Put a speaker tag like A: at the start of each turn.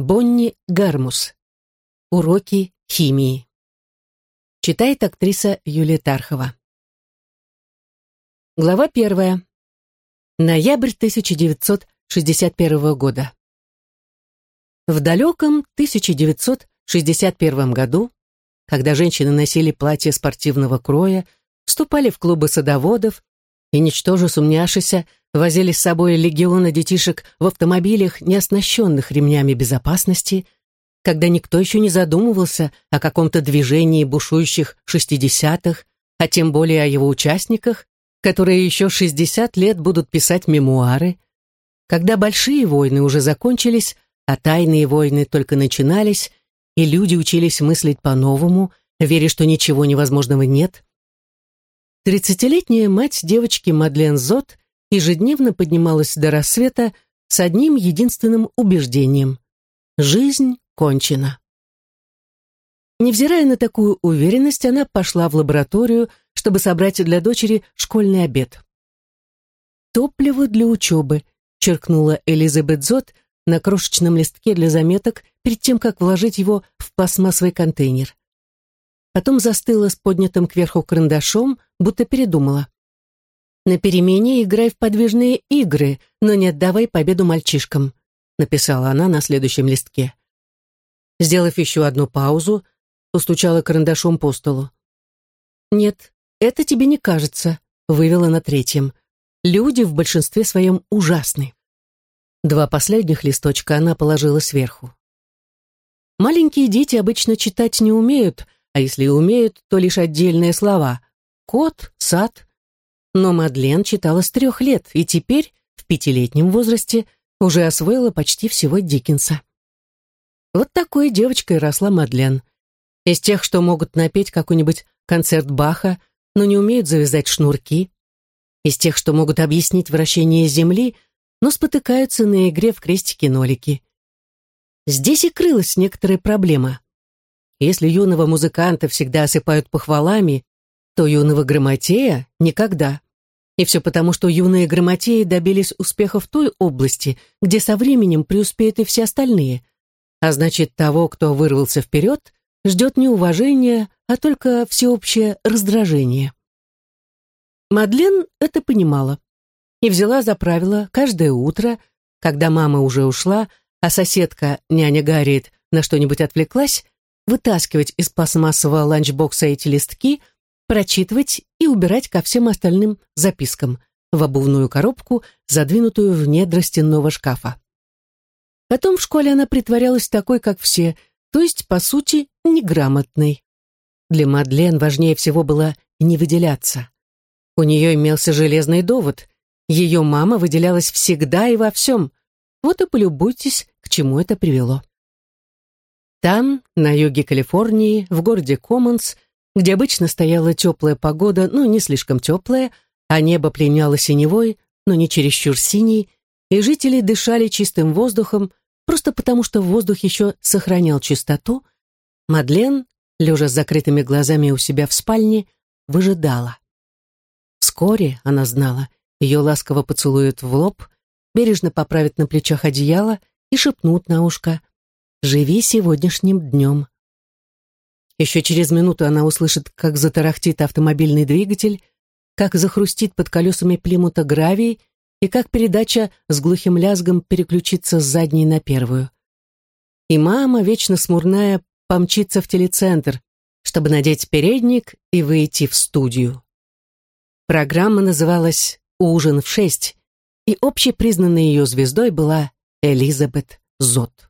A: Бонни Гармус. Уроки химии. Читает актриса Юлия Тархова. Глава первая. Ноябрь 1961 года. В далеком 1961 году, когда женщины носили платья спортивного кроя, вступали в клубы садоводов и, ничтоже сумняшися, возили с собой легионы детишек в автомобилях, не оснащенных ремнями безопасности, когда никто еще не задумывался о каком-то движении бушующих шестидесятых, а тем более о его участниках, которые еще шестьдесят лет будут писать мемуары, когда большие войны уже закончились, а тайные войны только начинались, и люди учились мыслить по-новому, веря, что ничего невозможного нет. Тридцатилетняя мать девочки Мадлен Зот ежедневно поднималась до рассвета с одним единственным убеждением – жизнь кончена. Невзирая на такую уверенность, она пошла в лабораторию, чтобы собрать для дочери школьный обед. «Топливо для учебы», — черкнула Элизабет Зот на крошечном листке для заметок перед тем, как вложить его в пластмассовый контейнер. Потом застыла с поднятым кверху карандашом, будто передумала. На перемене играй в подвижные игры, но не отдавай победу мальчишкам», написала она на следующем листке. Сделав еще одну паузу, постучала карандашом по столу. «Нет, это тебе не кажется», вывела на третьем. «Люди в большинстве своем ужасны». Два последних листочка она положила сверху. Маленькие дети обычно читать не умеют, а если и умеют, то лишь отдельные слова. Кот, сад, но Мадлен читала с трех лет и теперь, в пятилетнем возрасте, уже освоила почти всего Диккенса. Вот такой девочкой росла Мадлен. Из тех, что могут напеть какой-нибудь концерт Баха, но не умеют завязать шнурки. Из тех, что могут объяснить вращение Земли, но спотыкаются на игре в крестики-нолики. Здесь и крылась некоторая проблема. Если юного музыканта всегда осыпают похвалами, то юного грамотея никогда. И все потому, что юные грамотеи добились успеха в той области, где со временем преуспеют и все остальные. А значит, того, кто вырвался вперед, ждет не уважение, а только всеобщее раздражение. Мадлен это понимала и взяла за правило каждое утро, когда мама уже ушла, а соседка, няня Гарриет, на что-нибудь отвлеклась, вытаскивать из пластмассового ланчбокса эти листки – прочитывать и убирать ко всем остальным запискам в обувную коробку, задвинутую в недра стенного шкафа. Потом в школе она притворялась такой, как все, то есть, по сути, неграмотной. Для Мадлен важнее всего было не выделяться. У нее имелся железный довод. Ее мама выделялась всегда и во всем. Вот и полюбуйтесь, к чему это привело. Там, на юге Калифорнии, в городе Коммонс, где обычно стояла теплая погода, но не слишком теплая, а небо пленяло синевой, но не чересчур синий, и жители дышали чистым воздухом, просто потому что воздух еще сохранял чистоту, Мадлен, лежа с закрытыми глазами у себя в спальне, выжидала. Вскоре, она знала, ее ласково поцелуют в лоб, бережно поправят на плечах одеяло и шепнут на ушко «Живи сегодняшним днем». Еще через минуту она услышит, как затарахтит автомобильный двигатель, как захрустит под колесами Плимута гравий и как передача с глухим лязгом переключится с задней на первую. И мама, вечно смурная, помчится в телецентр, чтобы надеть передник и выйти в студию. Программа называлась «Ужин в шесть», и общепризнанной ее звездой была Элизабет Зот.